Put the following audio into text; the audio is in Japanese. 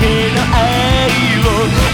けの愛を